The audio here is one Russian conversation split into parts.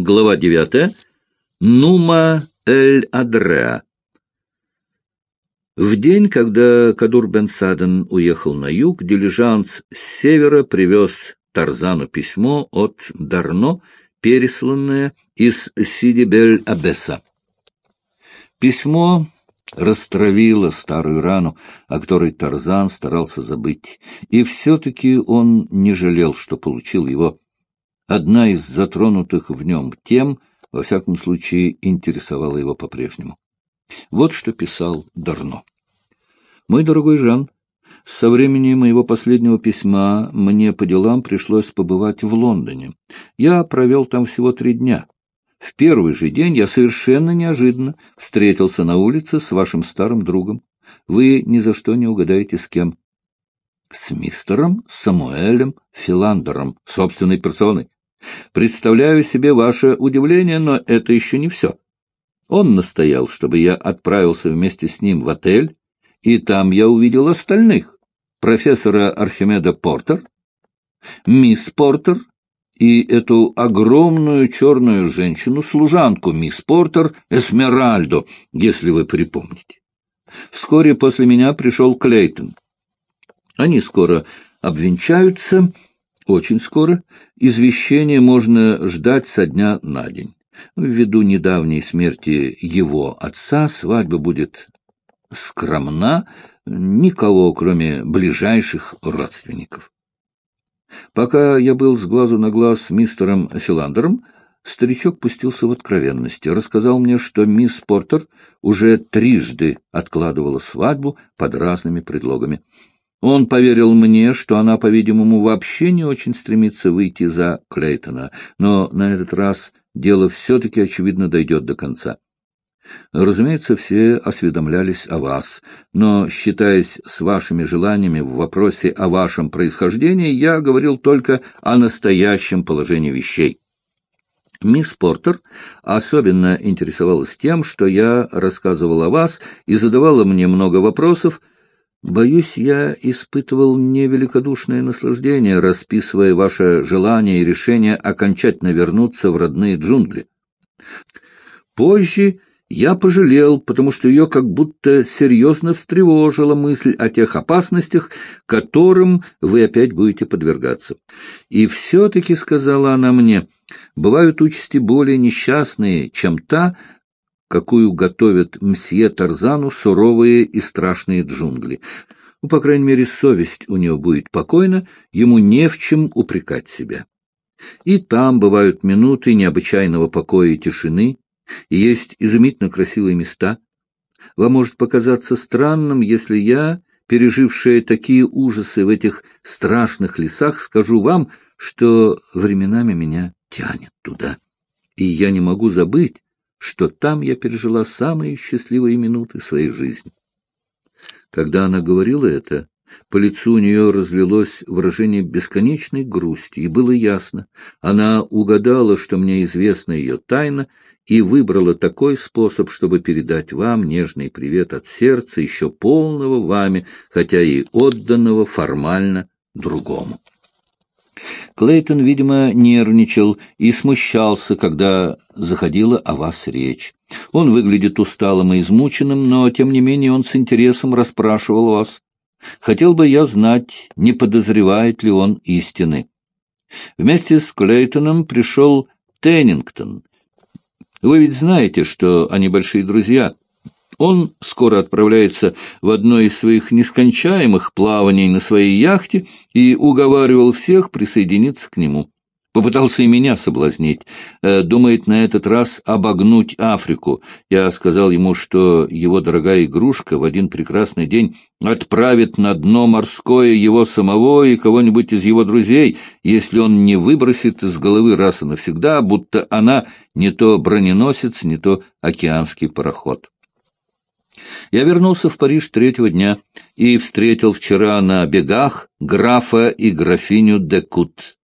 Глава девятая. Нума эль-Адреа. В день, когда Кадур бен Саден уехал на юг, дилижанс с севера привез Тарзану письмо от Дарно, пересланное из Сидибель-Абеса. Письмо растравило старую рану, о которой Тарзан старался забыть, и все-таки он не жалел, что получил его. Одна из затронутых в нем тем, во всяком случае, интересовала его по-прежнему. Вот что писал Дарно. «Мой дорогой Жан, со времени моего последнего письма мне по делам пришлось побывать в Лондоне. Я провел там всего три дня. В первый же день я совершенно неожиданно встретился на улице с вашим старым другом. Вы ни за что не угадаете, с кем. С мистером Самуэлем Филандером, собственной персоной. Представляю себе ваше удивление, но это еще не все. Он настоял, чтобы я отправился вместе с ним в отель, и там я увидел остальных. Профессора Архимеда Портер, мисс Портер и эту огромную черную женщину-служанку, мисс Портер Эсмеральдо, если вы припомните. Вскоре после меня пришел Клейтон. Они скоро обвенчаются, очень скоро. Извещение можно ждать со дня на день. Ввиду недавней смерти его отца свадьба будет скромна, никого, кроме ближайших родственников. Пока я был с глазу на глаз с мистером Филандером, старичок пустился в откровенности, рассказал мне, что мисс Портер уже трижды откладывала свадьбу под разными предлогами. Он поверил мне, что она, по-видимому, вообще не очень стремится выйти за Клейтона, но на этот раз дело все-таки, очевидно, дойдет до конца. Разумеется, все осведомлялись о вас, но, считаясь с вашими желаниями в вопросе о вашем происхождении, я говорил только о настоящем положении вещей. Мисс Портер особенно интересовалась тем, что я рассказывал о вас и задавала мне много вопросов, Боюсь, я испытывал невеликодушное наслаждение, расписывая ваше желание и решение окончательно вернуться в родные джунгли. Позже я пожалел, потому что ее как будто серьезно встревожила мысль о тех опасностях, которым вы опять будете подвергаться. И все-таки, сказала она мне, бывают участи более несчастные, чем та, какую готовят мсье Тарзану суровые и страшные джунгли. Ну, по крайней мере, совесть у него будет покойна, ему не в чем упрекать себя. И там бывают минуты необычайного покоя и тишины, и есть изумительно красивые места. Вам может показаться странным, если я, пережившая такие ужасы в этих страшных лесах, скажу вам, что временами меня тянет туда. И я не могу забыть, что там я пережила самые счастливые минуты своей жизни. Когда она говорила это, по лицу у нее разлилось выражение бесконечной грусти, и было ясно, она угадала, что мне известна ее тайна, и выбрала такой способ, чтобы передать вам нежный привет от сердца, еще полного вами, хотя и отданного формально другому. Клейтон, видимо, нервничал и смущался, когда заходила о вас речь. Он выглядит усталым и измученным, но, тем не менее, он с интересом расспрашивал вас. Хотел бы я знать, не подозревает ли он истины. Вместе с Клейтоном пришел Теннингтон. Вы ведь знаете, что они большие друзья. Он скоро отправляется в одно из своих нескончаемых плаваний на своей яхте и уговаривал всех присоединиться к нему. Попытался и меня соблазнить. Э, думает на этот раз обогнуть Африку. Я сказал ему, что его дорогая игрушка в один прекрасный день отправит на дно морское его самого и кого-нибудь из его друзей, если он не выбросит из головы раз и навсегда, будто она не то броненосец, не то океанский пароход. Я вернулся в Париж третьего дня и встретил вчера на бегах графа и графиню Декут.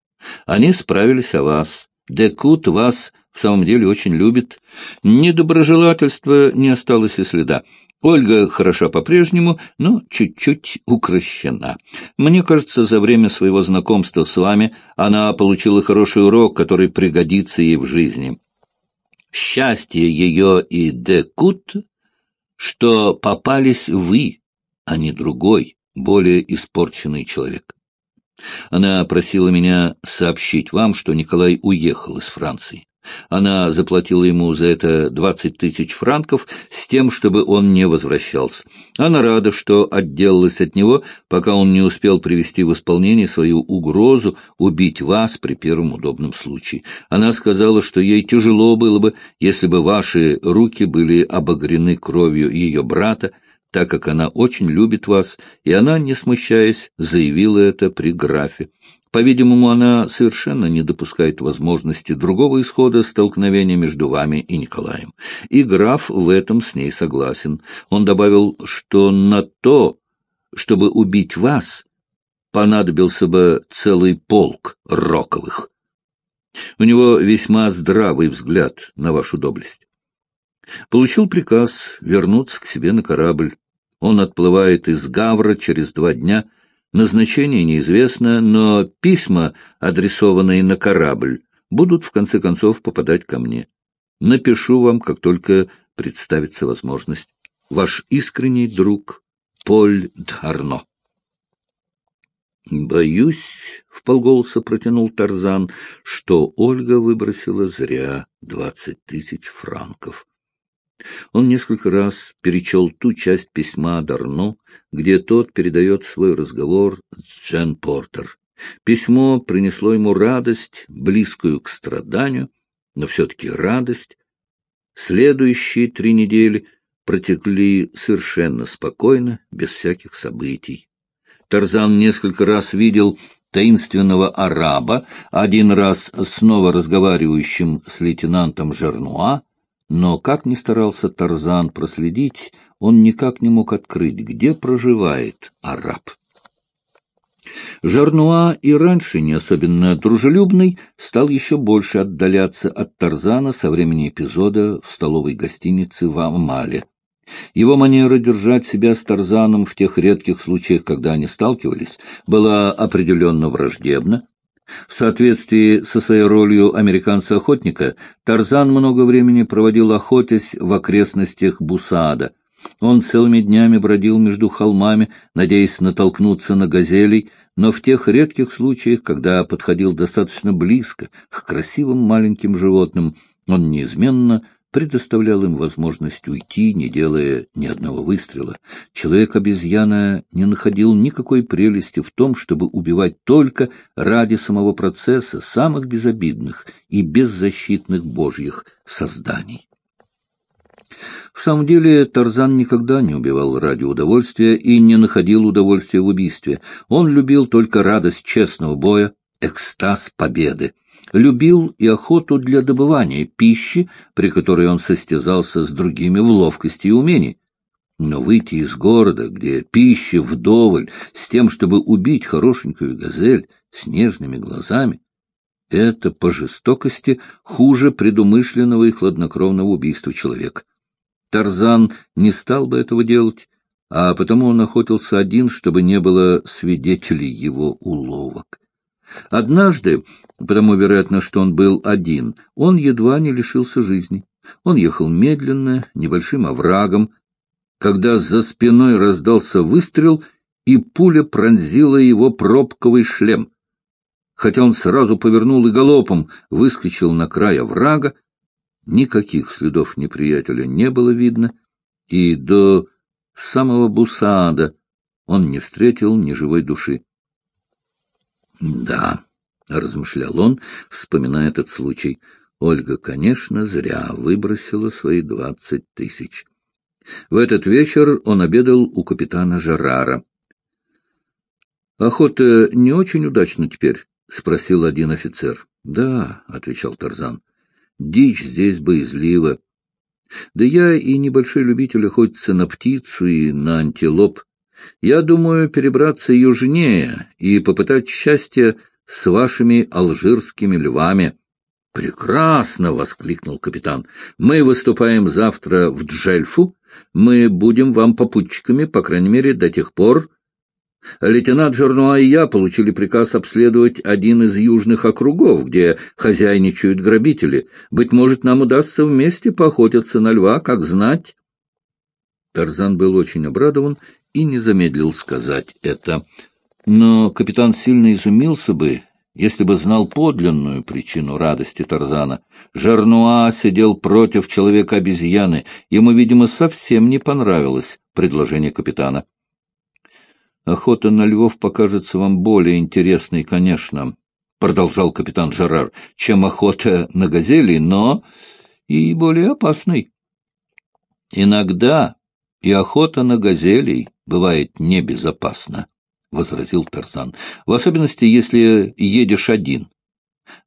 Они справились о вас. Декут вас в самом деле очень любит. Недоброжелательства не осталось и следа. Ольга хороша по-прежнему, но чуть-чуть укращена. Мне кажется, за время своего знакомства с вами она получила хороший урок, который пригодится ей в жизни. счастье ее и Декут, что попались вы, а не другой, более испорченный человек. Она просила меня сообщить вам, что Николай уехал из Франции. Она заплатила ему за это двадцать тысяч франков с тем, чтобы он не возвращался. Она рада, что отделалась от него, пока он не успел привести в исполнение свою угрозу убить вас при первом удобном случае. Она сказала, что ей тяжело было бы, если бы ваши руки были обогрены кровью ее брата, так как она очень любит вас, и она, не смущаясь, заявила это при графе. По-видимому, она совершенно не допускает возможности другого исхода столкновения между вами и Николаем. И граф в этом с ней согласен. Он добавил, что на то, чтобы убить вас, понадобился бы целый полк Роковых. У него весьма здравый взгляд на вашу доблесть. Получил приказ вернуться к себе на корабль. Он отплывает из Гавра через два дня — Назначение неизвестно, но письма, адресованные на корабль, будут в конце концов попадать ко мне. Напишу вам, как только представится возможность. Ваш искренний друг Поль Д'Арно. «Боюсь», — вполголоса протянул Тарзан, — что Ольга выбросила зря двадцать тысяч франков. Он несколько раз перечел ту часть письма Дарно, где тот передает свой разговор с Джен Портер. Письмо принесло ему радость, близкую к страданию, но все-таки радость. Следующие три недели протекли совершенно спокойно, без всяких событий. Тарзан несколько раз видел таинственного араба, один раз снова разговаривающим с лейтенантом Жернуа, но как ни старался Тарзан проследить, он никак не мог открыть, где проживает араб. Жарнуа и раньше не особенно дружелюбный стал еще больше отдаляться от Тарзана со времени эпизода в столовой гостинице в Амале. Его манера держать себя с Тарзаном в тех редких случаях, когда они сталкивались, была определенно враждебна, в соответствии со своей ролью американца-охотника, Тарзан много времени проводил охотясь в окрестностях Бусада. Он целыми днями бродил между холмами, надеясь натолкнуться на газелей, но в тех редких случаях, когда подходил достаточно близко к красивым маленьким животным, он неизменно предоставлял им возможность уйти, не делая ни одного выстрела. Человек-обезьяна не находил никакой прелести в том, чтобы убивать только ради самого процесса самых безобидных и беззащитных божьих созданий. В самом деле Тарзан никогда не убивал ради удовольствия и не находил удовольствия в убийстве. Он любил только радость честного боя, экстаз победы любил и охоту для добывания пищи, при которой он состязался с другими в ловкости и умении. Но выйти из города, где пища вдоволь, с тем, чтобы убить хорошенькую газель с нежными глазами, это по жестокости хуже предумышленного и хладнокровного убийства человека. Тарзан не стал бы этого делать, а потому он охотился один, чтобы не было свидетелей его уловок. Однажды, потому, вероятно, что он был один, он едва не лишился жизни. Он ехал медленно, небольшим оврагом, когда за спиной раздался выстрел, и пуля пронзила его пробковый шлем. Хотя он сразу повернул и галопом выскочил на край оврага, никаких следов неприятеля не было видно, и до самого Бусада он не встретил ни живой души. Да, — размышлял он, вспоминая этот случай, — Ольга, конечно, зря выбросила свои двадцать тысяч. В этот вечер он обедал у капитана Жерара. — Охота не очень удачна теперь? — спросил один офицер. — Да, — отвечал Тарзан, — дичь здесь боязлива. Да я и небольшой любитель охотиться на птицу и на антилоп. Я думаю перебраться южнее и попытать счастье с вашими алжирскими львами. — Прекрасно! — воскликнул капитан. — Мы выступаем завтра в Джельфу. Мы будем вам попутчиками, по крайней мере, до тех пор... Лейтенант Жернуа и я получили приказ обследовать один из южных округов, где хозяйничают грабители. Быть может, нам удастся вместе поохотиться на льва, как знать. Тарзан был очень обрадован и не замедлил сказать это. Но капитан сильно изумился бы, если бы знал подлинную причину радости Тарзана. Жернуа сидел против человека-обезьяны. Ему, видимо, совсем не понравилось предложение капитана. Охота на львов покажется вам более интересной, конечно, — продолжал капитан Жерар, — чем охота на газели, но и более опасной. Иногда и охота на газелей бывает небезопасна, — возразил Тарзан, — в особенности, если едешь один.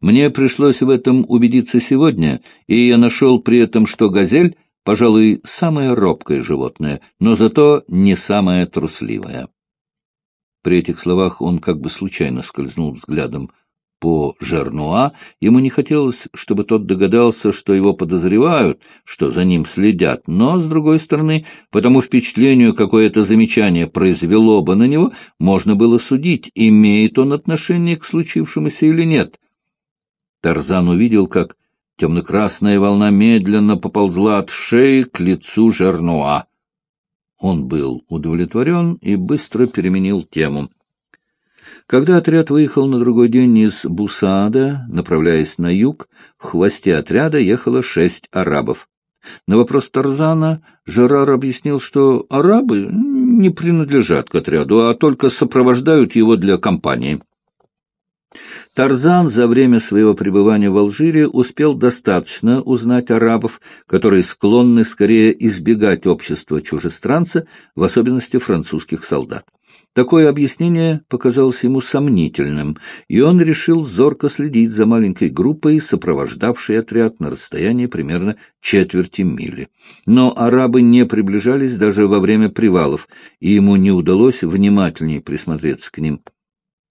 Мне пришлось в этом убедиться сегодня, и я нашел при этом, что газель, пожалуй, самое робкое животное, но зато не самое трусливое. При этих словах он как бы случайно скользнул взглядом по Жернуа. Ему не хотелось, чтобы тот догадался, что его подозревают, что за ним следят. Но, с другой стороны, по тому впечатлению, какое это замечание произвело бы на него, можно было судить, имеет он отношение к случившемуся или нет. Тарзан увидел, как темно-красная волна медленно поползла от шеи к лицу Жернуа. Он был удовлетворен и быстро переменил тему. Когда отряд выехал на другой день из Бусада, направляясь на юг, в хвосте отряда ехало шесть арабов. На вопрос Тарзана Жерар объяснил, что арабы не принадлежат к отряду, а только сопровождают его для компании. Тарзан за время своего пребывания в Алжире успел достаточно узнать арабов, которые склонны скорее избегать общества чужестранца, в особенности французских солдат. Такое объяснение показалось ему сомнительным, и он решил зорко следить за маленькой группой, сопровождавшей отряд на расстоянии примерно четверти мили. Но арабы не приближались даже во время привалов, и ему не удалось внимательнее присмотреться к ним.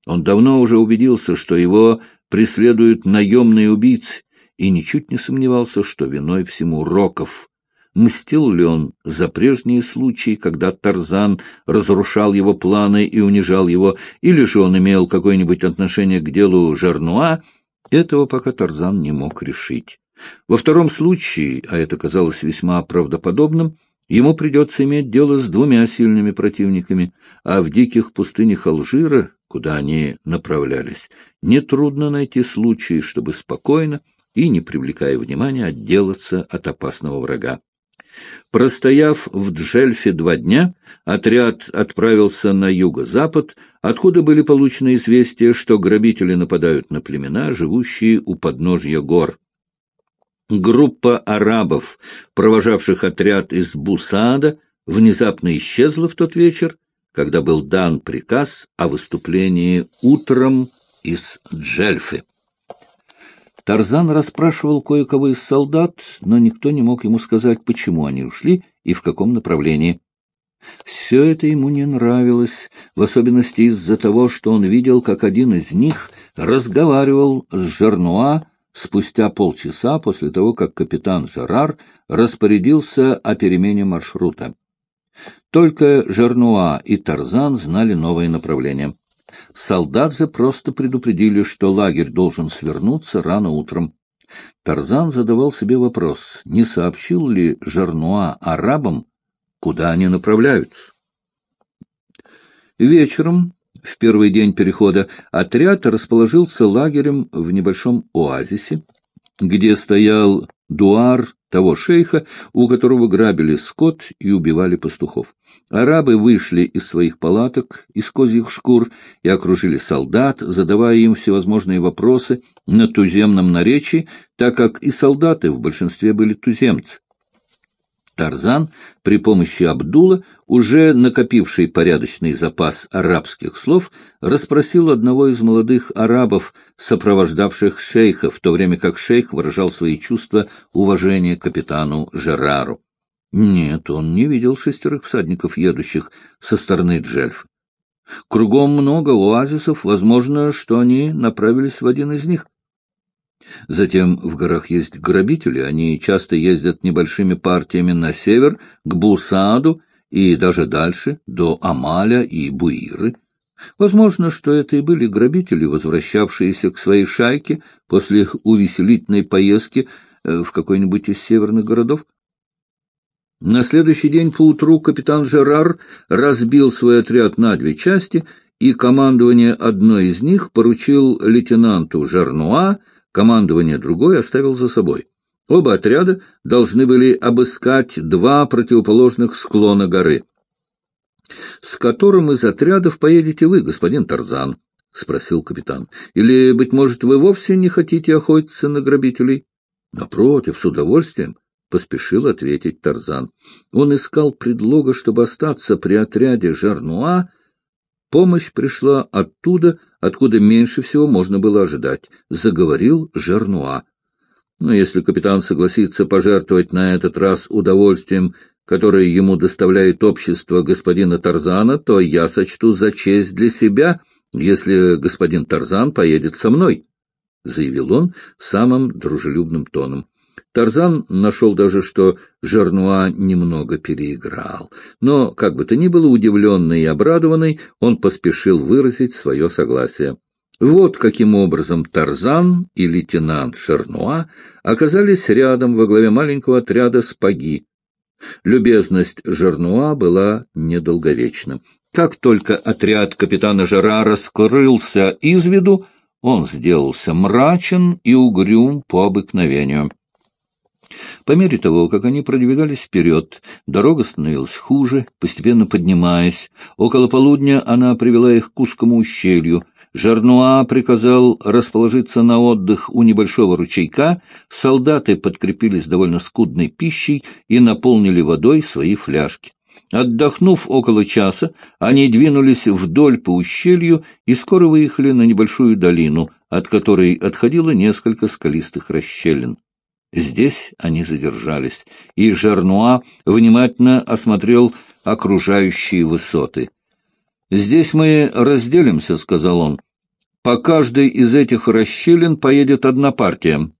Он давно уже убедился, что его преследуют наемные убийцы, и ничуть не сомневался, что виной всему Роков. Мстил ли он за прежние случаи, когда Тарзан разрушал его планы и унижал его, или же он имел какое-нибудь отношение к делу Жернуа, этого пока Тарзан не мог решить. Во втором случае, а это казалось весьма правдоподобным, ему придется иметь дело с двумя сильными противниками, а в диких пустынях Алжира куда они направлялись, нетрудно найти случай, чтобы спокойно и, не привлекая внимания, отделаться от опасного врага. Простояв в Джельфе два дня, отряд отправился на юго-запад, откуда были получены известия, что грабители нападают на племена, живущие у подножья гор. Группа арабов, провожавших отряд из Бусада, внезапно исчезла в тот вечер, когда был дан приказ о выступлении утром из Джельфы. Тарзан расспрашивал кое-кого из солдат, но никто не мог ему сказать, почему они ушли и в каком направлении. Все это ему не нравилось, в особенности из-за того, что он видел, как один из них разговаривал с Жернуа спустя полчаса после того, как капитан Жерар распорядился о перемене маршрута. Только Жернуа и Тарзан знали новое направление. Солдат же просто предупредили, что лагерь должен свернуться рано утром. Тарзан задавал себе вопрос, не сообщил ли Жернуа арабам, куда они направляются. Вечером, в первый день перехода, отряд расположился лагерем в небольшом оазисе, где стоял дуар того шейха, у которого грабили скот и убивали пастухов. Арабы вышли из своих палаток, из козьих шкур, и окружили солдат, задавая им всевозможные вопросы на туземном наречии, так как и солдаты в большинстве были туземцы. Тарзан при помощи Абдула, уже накопивший порядочный запас арабских слов, расспросил одного из молодых арабов, сопровождавших шейха, в то время как шейх выражал свои чувства уважения капитану Жерару. Нет, он не видел шестерых всадников, едущих со стороны Джельф. Кругом много оазисов, возможно, что они направились в один из них. Затем в горах есть грабители, они часто ездят небольшими партиями на север, к Бусаду и даже дальше, до Амаля и Буиры. Возможно, что это и были грабители, возвращавшиеся к своей шайке после их увеселительной поездки э, в какой-нибудь из северных городов. На следующий день поутру капитан Жерар разбил свой отряд на две части, и командование одной из них поручил лейтенанту Жернуа, командование другой оставил за собой. Оба отряда должны были обыскать два противоположных склона горы. — С которым из отрядов поедете вы, господин Тарзан? — спросил капитан. — Или, быть может, вы вовсе не хотите охотиться на грабителей? — Напротив, с удовольствием. — поспешил ответить Тарзан. Он искал предлога, чтобы остаться при отряде Жарнуа. Помощь пришла оттуда, откуда меньше всего можно было ожидать. Заговорил Жарнуа. Но если капитан согласится пожертвовать на этот раз удовольствием, которое ему доставляет общество господина Тарзана, то я сочту за честь для себя, если господин Тарзан поедет со мной, — заявил он самым дружелюбным тоном. Тарзан нашел даже, что Жернуа немного переиграл. Но, как бы то ни было, удивленный и обрадованный, он поспешил выразить свое согласие. Вот каким образом Тарзан и лейтенант Жернуа оказались рядом во главе маленького отряда спаги. Любезность Жернуа была недолговечна. Как только отряд капитана Жерара скрылся из виду, он сделался мрачен и угрюм по обыкновению. По мере того, как они продвигались вперед, дорога становилась хуже, постепенно поднимаясь. Около полудня она привела их к узкому ущелью. Жарнуа приказал расположиться на отдых у небольшого ручейка, солдаты подкрепились довольно скудной пищей и наполнили водой свои фляжки. Отдохнув около часа, они двинулись вдоль по ущелью и скоро выехали на небольшую долину, от которой отходило несколько скалистых расщелин. Здесь они задержались, и Жернуа внимательно осмотрел окружающие высоты. «Здесь мы разделимся», — сказал он. «По каждой из этих расщелин поедет одна партия.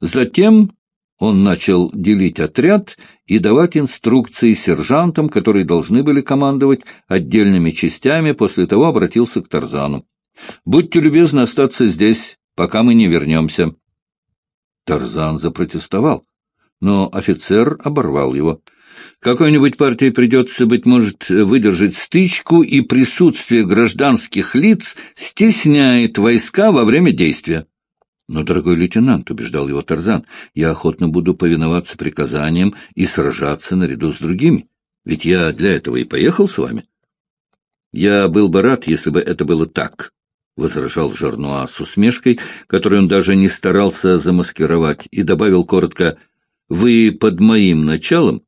Затем он начал делить отряд и давать инструкции сержантам, которые должны были командовать отдельными частями, после того обратился к Тарзану. «Будьте любезны остаться здесь, пока мы не вернемся». Тарзан запротестовал, но офицер оборвал его. Какой-нибудь партии придется, быть может, выдержать стычку, и присутствие гражданских лиц стесняет войска во время действия. Но, дорогой лейтенант, — убеждал его Тарзан, — я охотно буду повиноваться приказаниям и сражаться наряду с другими, ведь я для этого и поехал с вами. Я был бы рад, если бы это было так, — возражал Жернуа с усмешкой, которую он даже не старался замаскировать, и добавил коротко, — «Вы под моим началом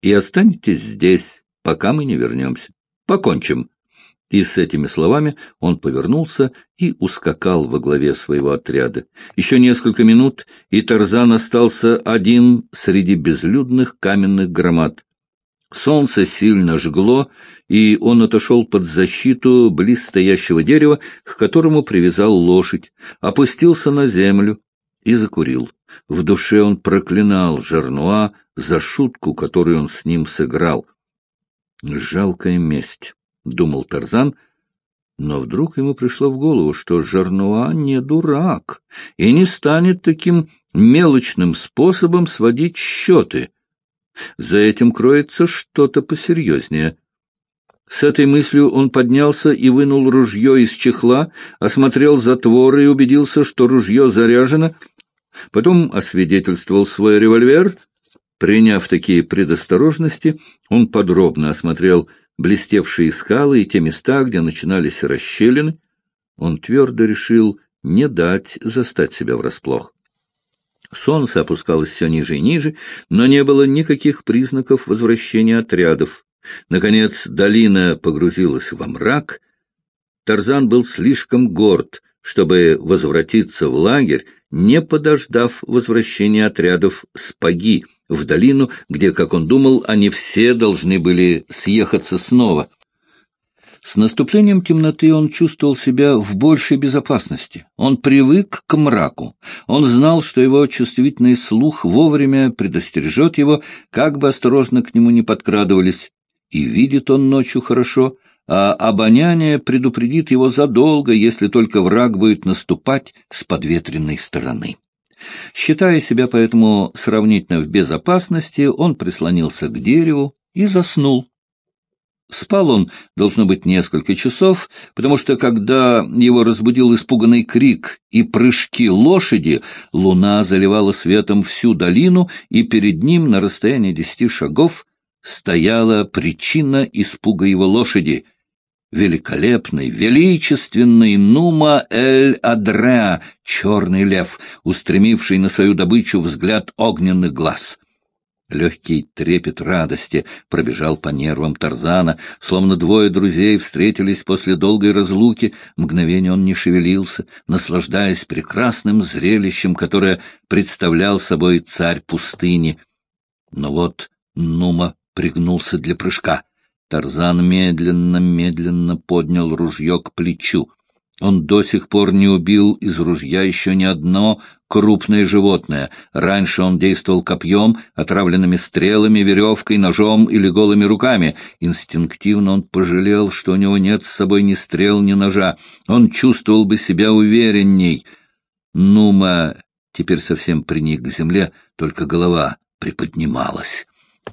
и останетесь здесь, пока мы не вернемся. Покончим». И с этими словами он повернулся и ускакал во главе своего отряда. Еще несколько минут, и Тарзан остался один среди безлюдных каменных громад. Солнце сильно жгло, и он отошел под защиту близ стоящего дерева, к которому привязал лошадь, опустился на землю и закурил. В душе он проклинал Жернуа за шутку, которую он с ним сыграл. «Жалкая месть», — думал Тарзан, но вдруг ему пришло в голову, что Жернуа не дурак и не станет таким мелочным способом сводить счеты — за этим кроется что-то посерьезнее. С этой мыслью он поднялся и вынул ружье из чехла, осмотрел затвор и убедился, что ружье заряжено. Потом освидетельствовал свой револьвер. Приняв такие предосторожности, он подробно осмотрел блестевшие скалы и те места, где начинались расщелины. Он твердо решил не дать застать себя врасплох. Солнце опускалось все ниже и ниже, но не было никаких признаков возвращения отрядов. Наконец долина погрузилась во мрак. Тарзан был слишком горд, чтобы возвратиться в лагерь, не подождав возвращения отрядов с Паги в долину, где, как он думал, они все должны были съехаться снова. С наступлением темноты он чувствовал себя в большей безопасности. Он привык к мраку. Он знал, что его чувствительный слух вовремя предостережет его, как бы осторожно к нему не подкрадывались. И видит он ночью хорошо, а обоняние предупредит его задолго, если только враг будет наступать с подветренной стороны. Считая себя поэтому сравнительно в безопасности, он прислонился к дереву и заснул. Спал он, должно быть, несколько часов, потому что, когда его разбудил испуганный крик и прыжки лошади, луна заливала светом всю долину, и перед ним на расстоянии десяти шагов стояла причина испуга его лошади — великолепный, величественный Нума Эль-Адреа, черный лев, устремивший на свою добычу взгляд огненных глаз. Легкий трепет радости пробежал по нервам Тарзана, словно двое друзей встретились после долгой разлуки. Мгновение он не шевелился, наслаждаясь прекрасным зрелищем, которое представлял собой царь пустыни. Но вот Нума пригнулся для прыжка. Тарзан медленно-медленно поднял ружье к плечу. Он до сих пор не убил из ружья еще ни одно крупное животное. Раньше он действовал копьем, отравленными стрелами, веревкой, ножом или голыми руками. Инстинктивно он пожалел, что у него нет с собой ни стрел, ни ножа. Он чувствовал бы себя уверенней. Нума теперь совсем приник к земле, только голова приподнималась.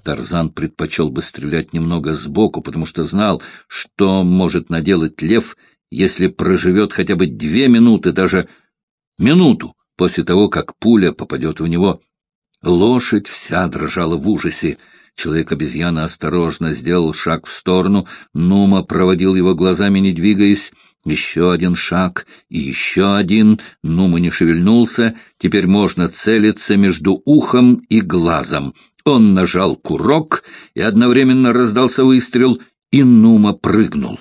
Тарзан предпочел бы стрелять немного сбоку, потому что знал, что может наделать лев, если проживет хотя бы две минуты, даже минуту после того, как пуля попадет в него. Лошадь вся дрожала в ужасе. Человек-обезьяна осторожно сделал шаг в сторону, Нума проводил его глазами, не двигаясь. Еще один шаг и еще один. Нума не шевельнулся. Теперь можно целиться между ухом и глазом. Он нажал курок, и одновременно раздался выстрел, и Нума прыгнул.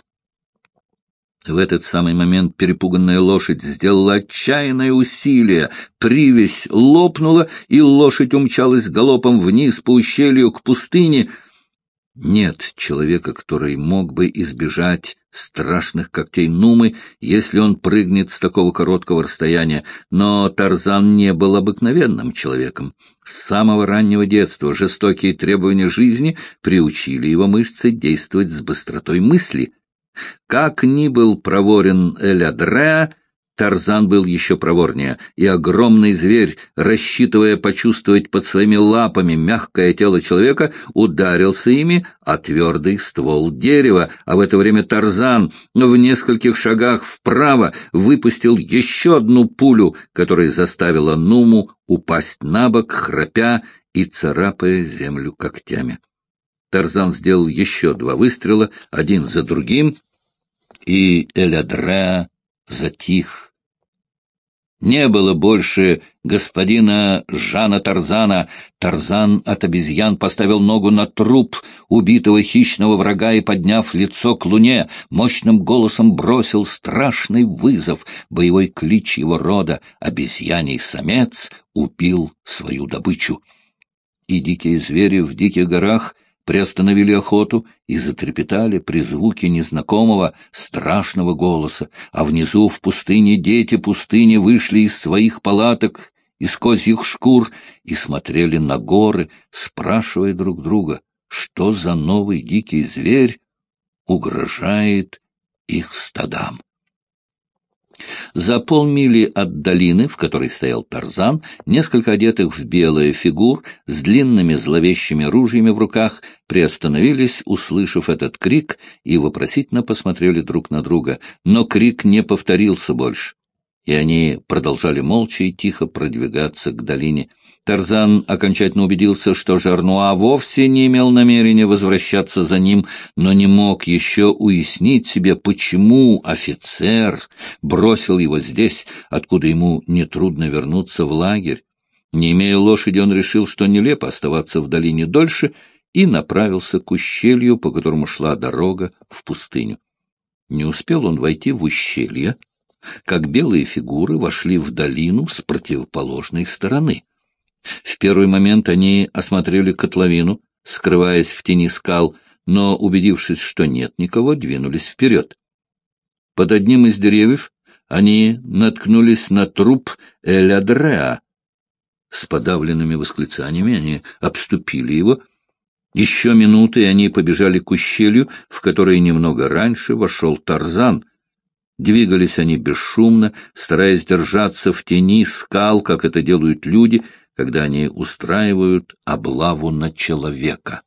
В этот самый момент перепуганная лошадь сделала отчаянное усилие, привязь лопнула, и лошадь умчалась галопом вниз по ущелью к пустыне — нет человека, который мог бы избежать страшных когтей Нумы, если он прыгнет с такого короткого расстояния, но Тарзан не был обыкновенным человеком. С самого раннего детства жестокие требования жизни приучили его мышцы действовать с быстротой мысли. Как ни был проворен Элядреа, Тарзан был еще проворнее, и огромный зверь, рассчитывая почувствовать под своими лапами мягкое тело человека, ударился ими о твердый ствол дерева, а в это время Тарзан в нескольких шагах вправо выпустил еще одну пулю, которая заставила Нуму упасть на бок, храпя и царапая землю когтями. Тарзан сделал еще два выстрела, один за другим, и Элядреа затих. Не было больше господина Жана Тарзана. Тарзан от обезьян поставил ногу на труп убитого хищного врага и, подняв лицо к луне, мощным голосом бросил страшный вызов. Боевой клич его рода, обезьяний самец, убил свою добычу. И дикие звери в диких горах приостановили охоту и затрепетали при звуке незнакомого страшного голоса, а внизу в пустыне дети пустыни вышли из своих палаток, из козьих шкур и смотрели на горы, спрашивая друг друга, что за новый дикий зверь угрожает их стадам. За полмили от долины, в которой стоял Тарзан, несколько одетых в белое фигур с длинными зловещими ружьями в руках приостановились, услышав этот крик, и вопросительно посмотрели друг на друга. Но крик не повторился больше, и они продолжали молча и тихо продвигаться к долине. Тарзан окончательно убедился, что Жарнуа вовсе не имел намерения возвращаться за ним, но не мог еще уяснить себе, почему офицер бросил его здесь, откуда ему нетрудно вернуться в лагерь. Не имея лошади, он решил, что нелепо оставаться в долине дольше, и направился к ущелью, по которому шла дорога в пустыню. Не успел он войти в ущелье, как белые фигуры вошли в долину с противоположной стороны. В первый момент они осмотрели котловину, скрываясь в тени скал, но, убедившись, что нет никого, двинулись вперед. Под одним из деревьев они наткнулись на труп Элядреа. С подавленными восклицаниями они обступили его. Еще минуты, и они побежали к ущелью, в которое немного раньше вошел Тарзан. Двигались они бесшумно, стараясь держаться в тени скал, как это делают люди, когда они устраивают облаву на человека.